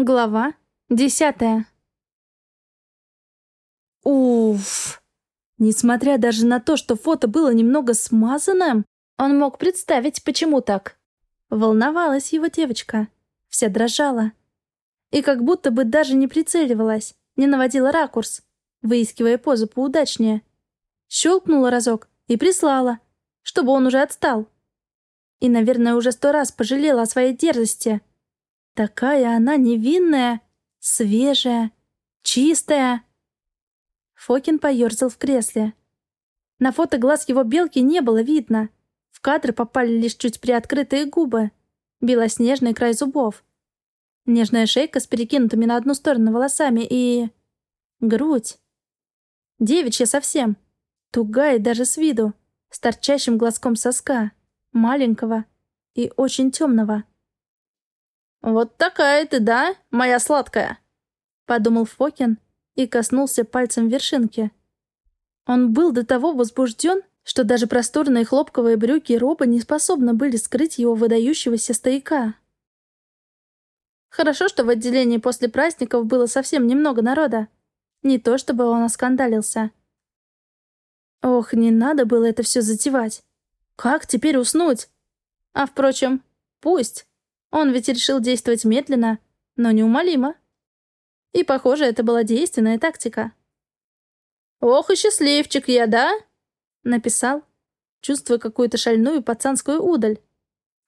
Глава десятая. Уф. Несмотря даже на то, что фото было немного смазанным, он мог представить, почему так. Волновалась его девочка. Вся дрожала. И как будто бы даже не прицеливалась, не наводила ракурс, выискивая позу поудачнее. Щелкнула разок и прислала, чтобы он уже отстал. И, наверное, уже сто раз пожалела о своей дерзости. Такая она невинная, свежая, чистая. Фокин поерзал в кресле. На фото глаз его белки не было видно. В кадр попали лишь чуть приоткрытые губы, белоснежный край зубов, нежная шейка с перекинутыми на одну сторону волосами и... грудь. Девичья совсем. Тугая даже с виду, с торчащим глазком соска, маленького и очень темного. «Вот такая ты, да, моя сладкая?» — подумал Фокин и коснулся пальцем вершинки. Он был до того возбужден, что даже просторные хлопковые брюки Роба не способны были скрыть его выдающегося стояка. Хорошо, что в отделении после праздников было совсем немного народа. Не то чтобы он оскандалился. Ох, не надо было это все затевать. Как теперь уснуть? А впрочем, пусть. Он ведь решил действовать медленно, но неумолимо. И, похоже, это была действенная тактика. «Ох и счастливчик я, да?» Написал, чувствуя какую-то шальную пацанскую удаль.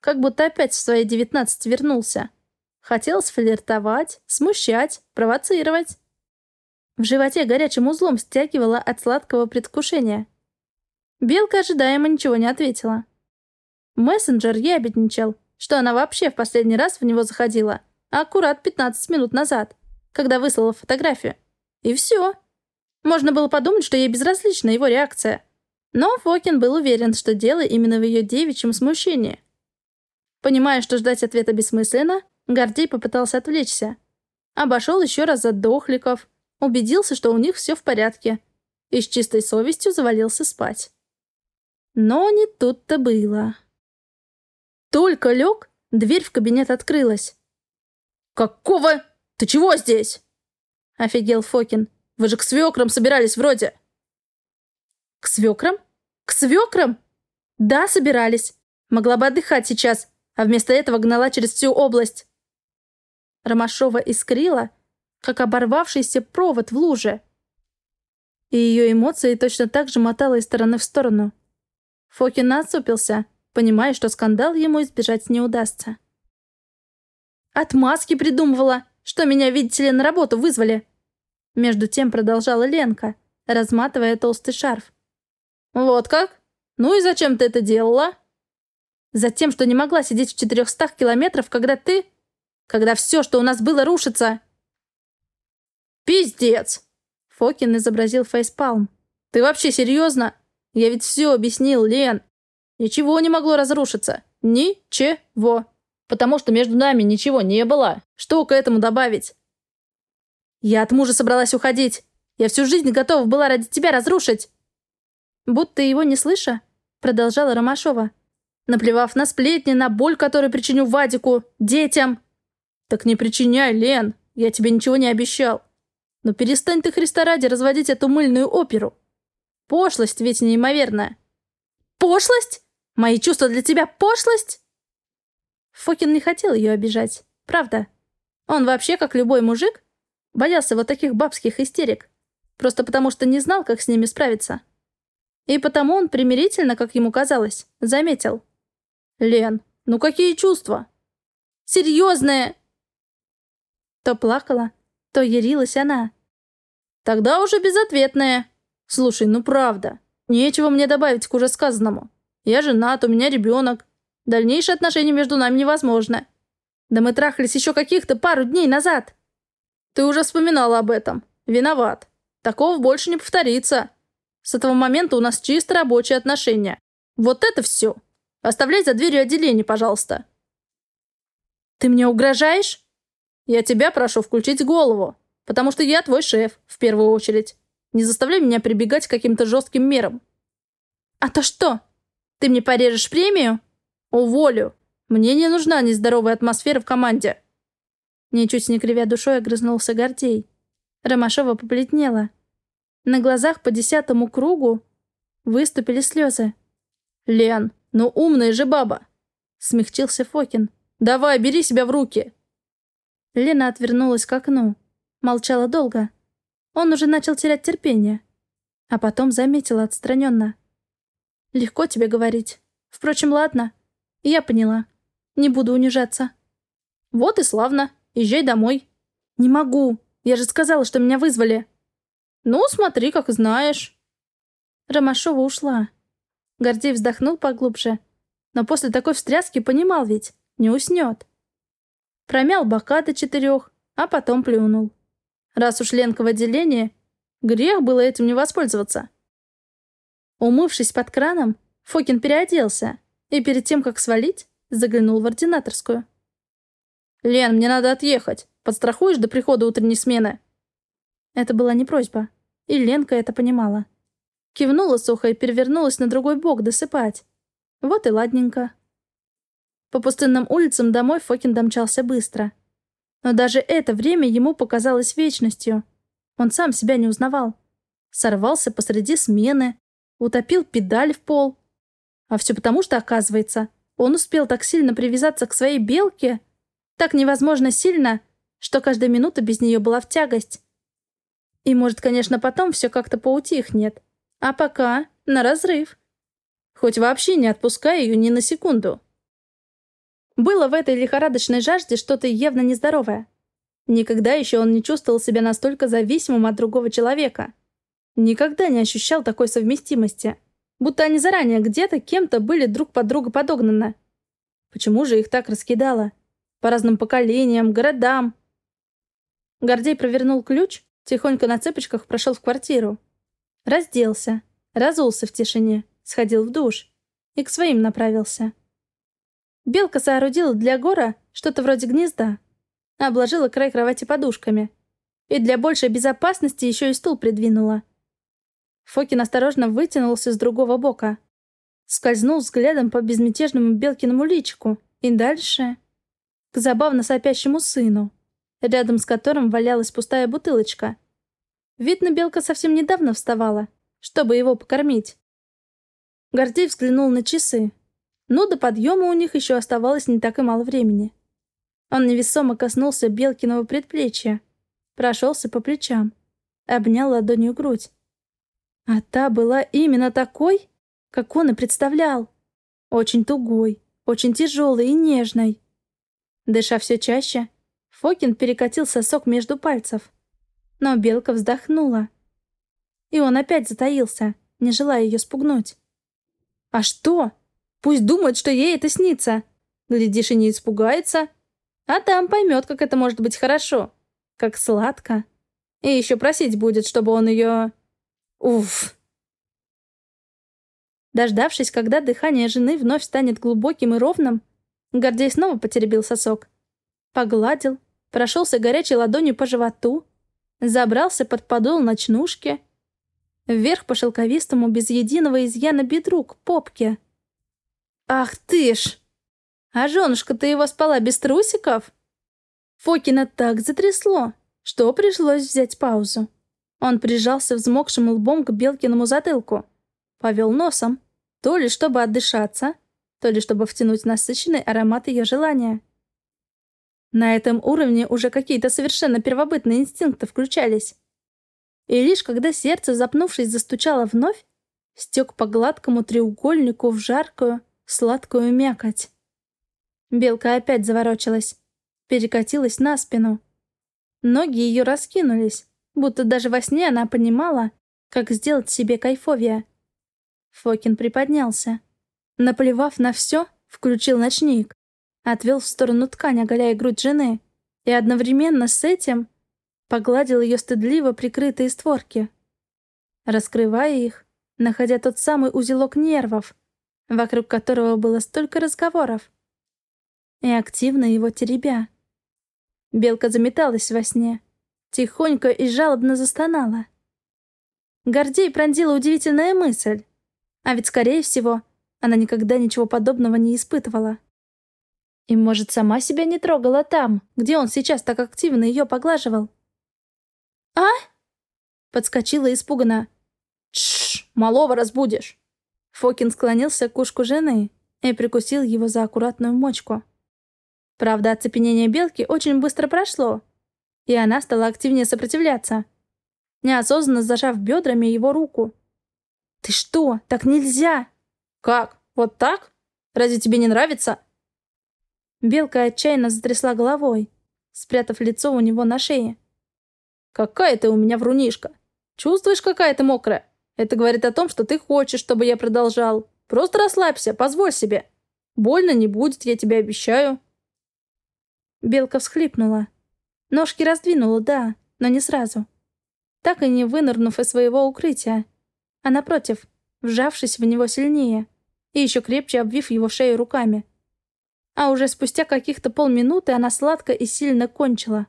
Как будто опять в свои девятнадцать вернулся. Хотел сфлиртовать, смущать, провоцировать. В животе горячим узлом стягивало от сладкого предвкушения. Белка ожидаемо ничего не ответила. Мессенджер ябедничал, что она вообще в последний раз в него заходила, аккурат 15 минут назад, когда выслала фотографию. И все. Можно было подумать, что ей безразлична его реакция. Но Фокин был уверен, что дело именно в ее девичьем смущении. Понимая, что ждать ответа бессмысленно, Гордей попытался отвлечься. Обошел еще раз за дохликов, убедился, что у них все в порядке, и с чистой совестью завалился спать. Но не тут-то было. Только лег, дверь в кабинет открылась. «Какого? Ты чего здесь?» Офигел Фокин. «Вы же к свекрам собирались вроде». «К свекрам? К свекрам?» «Да, собирались. Могла бы отдыхать сейчас, а вместо этого гнала через всю область». Ромашова искрила, как оборвавшийся провод в луже. И ее эмоции точно так же мотало из стороны в сторону. Фокин насупился, понимая, что скандал ему избежать не удастся. «Отмазки придумывала, что меня, видите ли, на работу вызвали!» Между тем продолжала Ленка, разматывая толстый шарф. «Вот как? Ну и зачем ты это делала?» «Затем, что не могла сидеть в четырехстах километров, когда ты... Когда все, что у нас было, рушится!» «Пиздец!» Фокин изобразил фейспалм. «Ты вообще серьезно? Я ведь все объяснил, Лен. Ничего не могло разрушиться. Ничего. Потому что между нами ничего не было. Что к этому добавить? Я от мужа собралась уходить. Я всю жизнь готова была ради тебя разрушить. Будто его не слыша, продолжала Ромашова. Наплевав на сплетни, на боль, которую причиню Вадику, детям. Так не причиняй, Лен. Я тебе ничего не обещал. Но перестань ты, Христа ради, разводить эту мыльную оперу. Пошлость ведь неимоверная. Пошлость? Мои чувства для тебя пошлость?» Фокин не хотел ее обижать, правда. Он вообще, как любой мужик, боялся вот таких бабских истерик, просто потому что не знал, как с ними справиться. И потому он примирительно, как ему казалось, заметил. «Лен, ну какие чувства?» «Серьезные!» То плакала, то ярилась она. «Тогда уже безответная. Слушай, ну правда, нечего мне добавить к уже сказанному. Я женат, у меня ребенок. Дальнейшие отношения между нами невозможны. Да мы трахались еще каких-то пару дней назад. Ты уже вспоминала об этом. Виноват. Такого больше не повторится. С этого момента у нас чисто рабочие отношения. Вот это все. Оставляй за дверью отделение, пожалуйста. Ты мне угрожаешь? Я тебя прошу включить голову, потому что я твой шеф, в первую очередь. Не заставляй меня прибегать к каким-то жестким мерам. А то что? Ты мне порежешь премию? Уволю. Мне не нужна нездоровая атмосфера в команде. Ничуть не кривя душой огрызнулся Гордей. Ромашова побледнела. На глазах по десятому кругу выступили слезы. «Лен, ну умная же баба!» Смягчился Фокин. «Давай, бери себя в руки!» Лена отвернулась к окну. Молчала долго. Он уже начал терять терпение. А потом заметила отстраненно. «Легко тебе говорить. Впрочем, ладно. Я поняла. Не буду унижаться». «Вот и славно. Езжай домой». «Не могу. Я же сказала, что меня вызвали». «Ну, смотри, как знаешь». Ромашова ушла. Гордей вздохнул поглубже. Но после такой встряски понимал ведь, не уснет. Промял бока до четырех, а потом плюнул. Раз уж Ленка в отделении, грех было этим не воспользоваться. Умывшись под краном, Фокин переоделся и перед тем, как свалить, заглянул в ординаторскую. «Лен, мне надо отъехать. Подстрахуешь до прихода утренней смены?» Это была не просьба, и Ленка это понимала. Кивнула сухо и перевернулась на другой бок досыпать. Вот и ладненько. По пустынным улицам домой Фокин домчался быстро. Но даже это время ему показалось вечностью. Он сам себя не узнавал. Сорвался посреди смены, утопил педаль в пол. А все потому, что, оказывается, он успел так сильно привязаться к своей белке, так невозможно сильно, что каждая минута без нее была в тягость. И может, конечно, потом все как-то поутихнет. А пока на разрыв. Хоть вообще не отпускай ее ни на секунду. Было в этой лихорадочной жажде что-то явно нездоровое. Никогда еще он не чувствовал себя настолько зависимым от другого человека. Никогда не ощущал такой совместимости. Будто они заранее где-то кем-то были друг под друга подогнаны. Почему же их так раскидало? По разным поколениям, городам. Гордей провернул ключ, тихонько на цепочках прошел в квартиру. Разделся, разулся в тишине, сходил в душ и к своим направился. Белка соорудила для Гора что-то вроде гнезда, обложила край кровати подушками и для большей безопасности еще и стул придвинула. Фокин осторожно вытянулся с другого бока, скользнул взглядом по безмятежному Белкиному личику и дальше к забавно сопящему сыну, рядом с которым валялась пустая бутылочка. Видно, белка совсем недавно вставала, чтобы его покормить. Гордей взглянул на часы. Ну, до подъема у них еще оставалось не так и мало времени. Он невесомо коснулся Белкиного предплечья, прошелся по плечам, обнял ладонью грудь. А та была именно такой, как он и представлял. Очень тугой, очень тяжелой и нежной. Дыша все чаще, Фокин перекатил сосок между пальцев. Но белка вздохнула. И он опять затаился, не желая ее спугнуть. «А что? Пусть думает, что ей это снится. Глядишь, и не испугается. А там поймет, как это может быть хорошо. Как сладко. И еще просить будет, чтобы он ее... Уф!» Дождавшись, когда дыхание жены вновь станет глубоким и ровным, Гордей снова потеребил сосок. Погладил, прошелся горячей ладонью по животу, забрался под подол ночнушки, вверх по шелковистому, без единого изъяна бедру, к попке. «Ах ты ж! А женушка-то его спала без трусиков?» Фокина так затрясло, что пришлось взять паузу. Он прижался взмокшим лбом к Белкиному затылку, повел носом, то ли чтобы отдышаться, то ли чтобы втянуть насыщенный аромат ее желания. На этом уровне уже какие-то совершенно первобытные инстинкты включались. И лишь когда сердце, запнувшись, застучало вновь, стек по гладкому треугольнику в жаркую, сладкую мякоть. Белка опять заворочилась, перекатилась на спину. Ноги ее раскинулись, будто даже во сне она понимала, как сделать себе кайфовее. Фокин приподнялся. Наплевав на все, включил ночник, отвел в сторону ткань, оголяя грудь жены, и одновременно с этим погладил ее стыдливо прикрытые створки. Раскрывая их, находя тот самый узелок нервов, вокруг которого было столько разговоров, и активно его теребя. Белка заметалась во сне, тихонько и жалобно застонала. Гордей пронзила удивительная мысль. А ведь, скорее всего, она никогда ничего подобного не испытывала. И, может, сама себя не трогала там, где он сейчас так активно ее поглаживал? «А?» Подскочила испуганно. «Тш, малого разбудишь!» Фокин склонился к ушку жены и прикусил его за аккуратную мочку. Правда, оцепенение белки очень быстро прошло, и она стала активнее сопротивляться, неосознанно зажав бедрами его руку. «Ты что? Так нельзя!» «Как? Вот так? Разве тебе не нравится?» Белка отчаянно затрясла головой, спрятав лицо у него на шее. «Какая ты у меня врунишка! Чувствуешь, какая ты мокрая? Это говорит о том, что ты хочешь, чтобы я продолжал. Просто расслабься, позволь себе. Больно не будет, я тебе обещаю». Белка всхлипнула. Ножки раздвинула, да, но не сразу. Так и не вынырнув из своего укрытия, а напротив, вжавшись в него сильнее и еще крепче обвив его шею руками. А уже спустя каких-то полминуты она сладко и сильно кончила.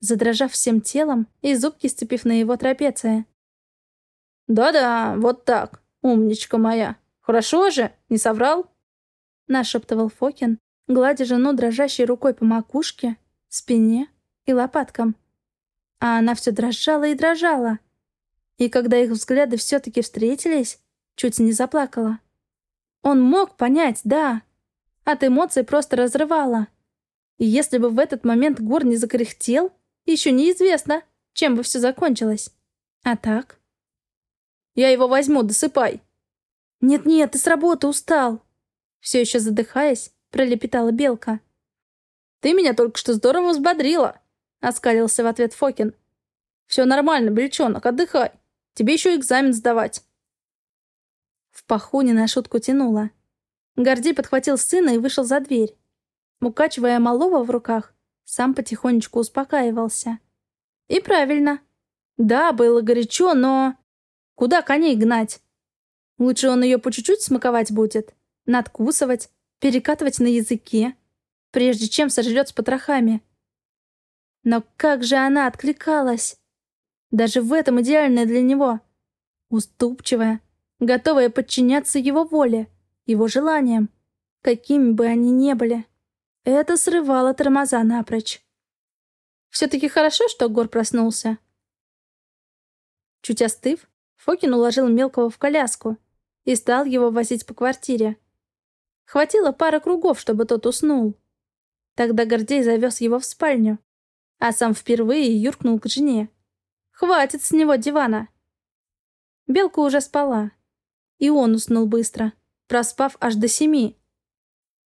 Задрожав всем телом и зубки сцепив на его трапеция. «Да-да, вот так, умничка моя. Хорошо же, не соврал?» Нашептывал Фокин, гладя жену дрожащей рукой по макушке, спине и лопаткам. А она все дрожала и дрожала. И когда их взгляды все-таки встретились, чуть не заплакала. Он мог понять, да. От эмоций просто разрывало. И если бы в этот момент Гор не закряхтел, еще неизвестно, чем бы все закончилось. А так? Я его возьму, досыпай. Нет-нет, ты с работы устал. Все еще задыхаясь, пролепетала Белка. Ты меня только что здорово взбодрила, оскалился в ответ Фокин. Все нормально, бельчонок, отдыхай. Тебе еще экзамен сдавать. В паху не на шутку тянуло. Гордей подхватил сына и вышел за дверь. Укачивая малого в руках, сам потихонечку успокаивался. И правильно. Да, было горячо, но... Куда коней гнать? Лучше он ее по чуть-чуть смаковать будет, надкусывать, перекатывать на языке, прежде чем сожрет с потрохами. Но как же она откликалась! Даже в этом идеальная для него. Уступчивая, готовая подчиняться его воле, его желаниям, какими бы они ни были. Это срывало тормоза напрочь. Все-таки хорошо, что Гор проснулся. Чуть остыв, Фокин уложил мелкого в коляску и стал его возить по квартире. Хватило пары кругов, чтобы тот уснул. Тогда Гордей завез его в спальню, а сам впервые юркнул к жене. Хватит с него дивана. Белка уже спала. И он уснул быстро, проспав аж до семи.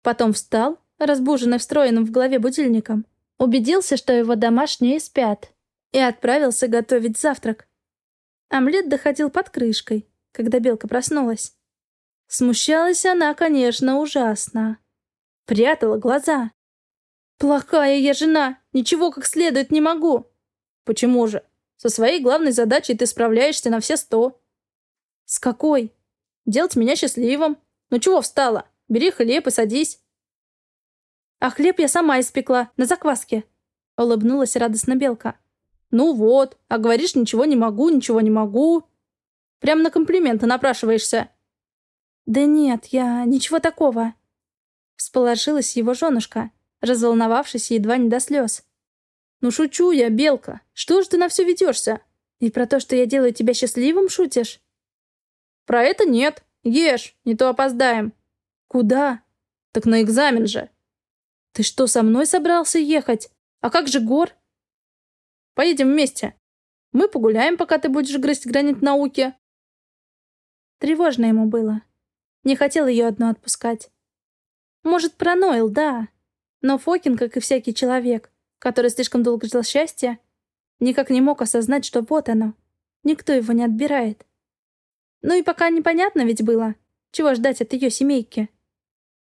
Потом встал, разбуженный встроенным в голове будильником, убедился, что его домашние спят, и отправился готовить завтрак. Омлет доходил под крышкой, когда Белка проснулась. Смущалась она, конечно, ужасно. Прятала глаза. «Плохая я жена, ничего как следует не могу». «Почему же? Со своей главной задачей ты справляешься на все сто. С какой? Делать меня счастливым. Ну чего встала? Бери хлеб и садись. А хлеб я сама испекла, на закваске. Улыбнулась радостно Белка. Ну вот, а говоришь, ничего не могу, ничего не могу. Прям на комплименты напрашиваешься. Да нет, я ничего такого. Всполошилась его женушка, разволновавшись едва не до слез. «Ну шучу я, Белка. Что ж ты на все ведешься? И про то, что я делаю тебя счастливым, шутишь?» «Про это нет. Ешь, не то опоздаем». «Куда?» «Так на экзамен же». «Ты что, со мной собрался ехать? А как же Гор?» «Поедем вместе. Мы погуляем, пока ты будешь грызть гранит науки». Тревожно ему было. Не хотел ее одну отпускать. Может, проноил, да. Но Фокин, как и всякий человек, который слишком долго ждал счастья, никак не мог осознать, что вот оно. Никто его не отбирает. Ну и пока непонятно ведь было, чего ждать от ее семейки.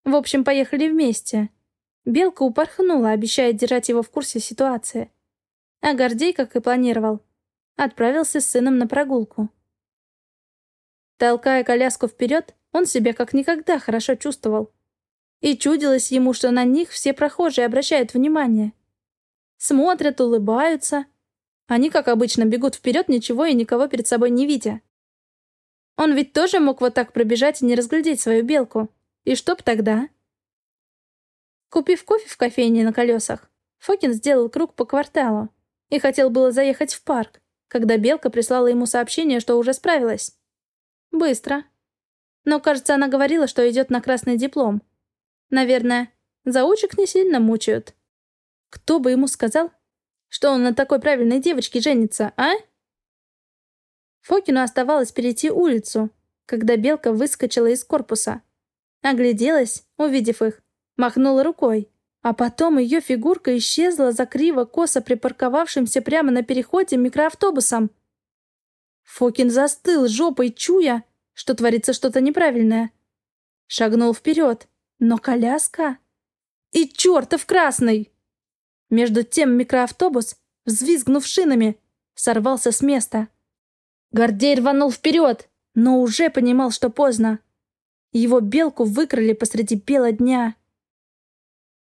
В общем, поехали вместе. Белка упорхнула, обещая держать его в курсе ситуации. А Гордей, как и планировал, отправился с сыном на прогулку. Толкая коляску вперед, он себя как никогда хорошо чувствовал. И чудилось ему, что на них все прохожие обращают внимание. Смотрят, улыбаются. Они, как обычно, бегут вперед, ничего и никого перед собой не видя. Он ведь тоже мог вот так пробежать и не разглядеть свою белку. И что б тогда? Купив кофе в кофейне на колесах, Фокин сделал круг по кварталу и хотел было заехать в парк, когда Белка прислала ему сообщение, что уже справилась. Быстро. Но, кажется, она говорила, что идет на красный диплом. Наверное, заучек не сильно мучают. Кто бы ему сказал, что он на такой правильной девочке женится, а? Фокину оставалось перейти улицу, когда Белка выскочила из корпуса. Огляделась, увидев их, махнула рукой, а потом ее фигурка исчезла за криво-косо припарковавшимся прямо на переходе микроавтобусом. Фокин застыл, жопой чуя, что творится что-то неправильное. Шагнул вперед, но коляска... И чертов красный! Между тем микроавтобус, взвизгнув шинами, сорвался с места. Гордей рванул вперед, но уже понимал, что поздно. Его белку выкрали посреди бела дня.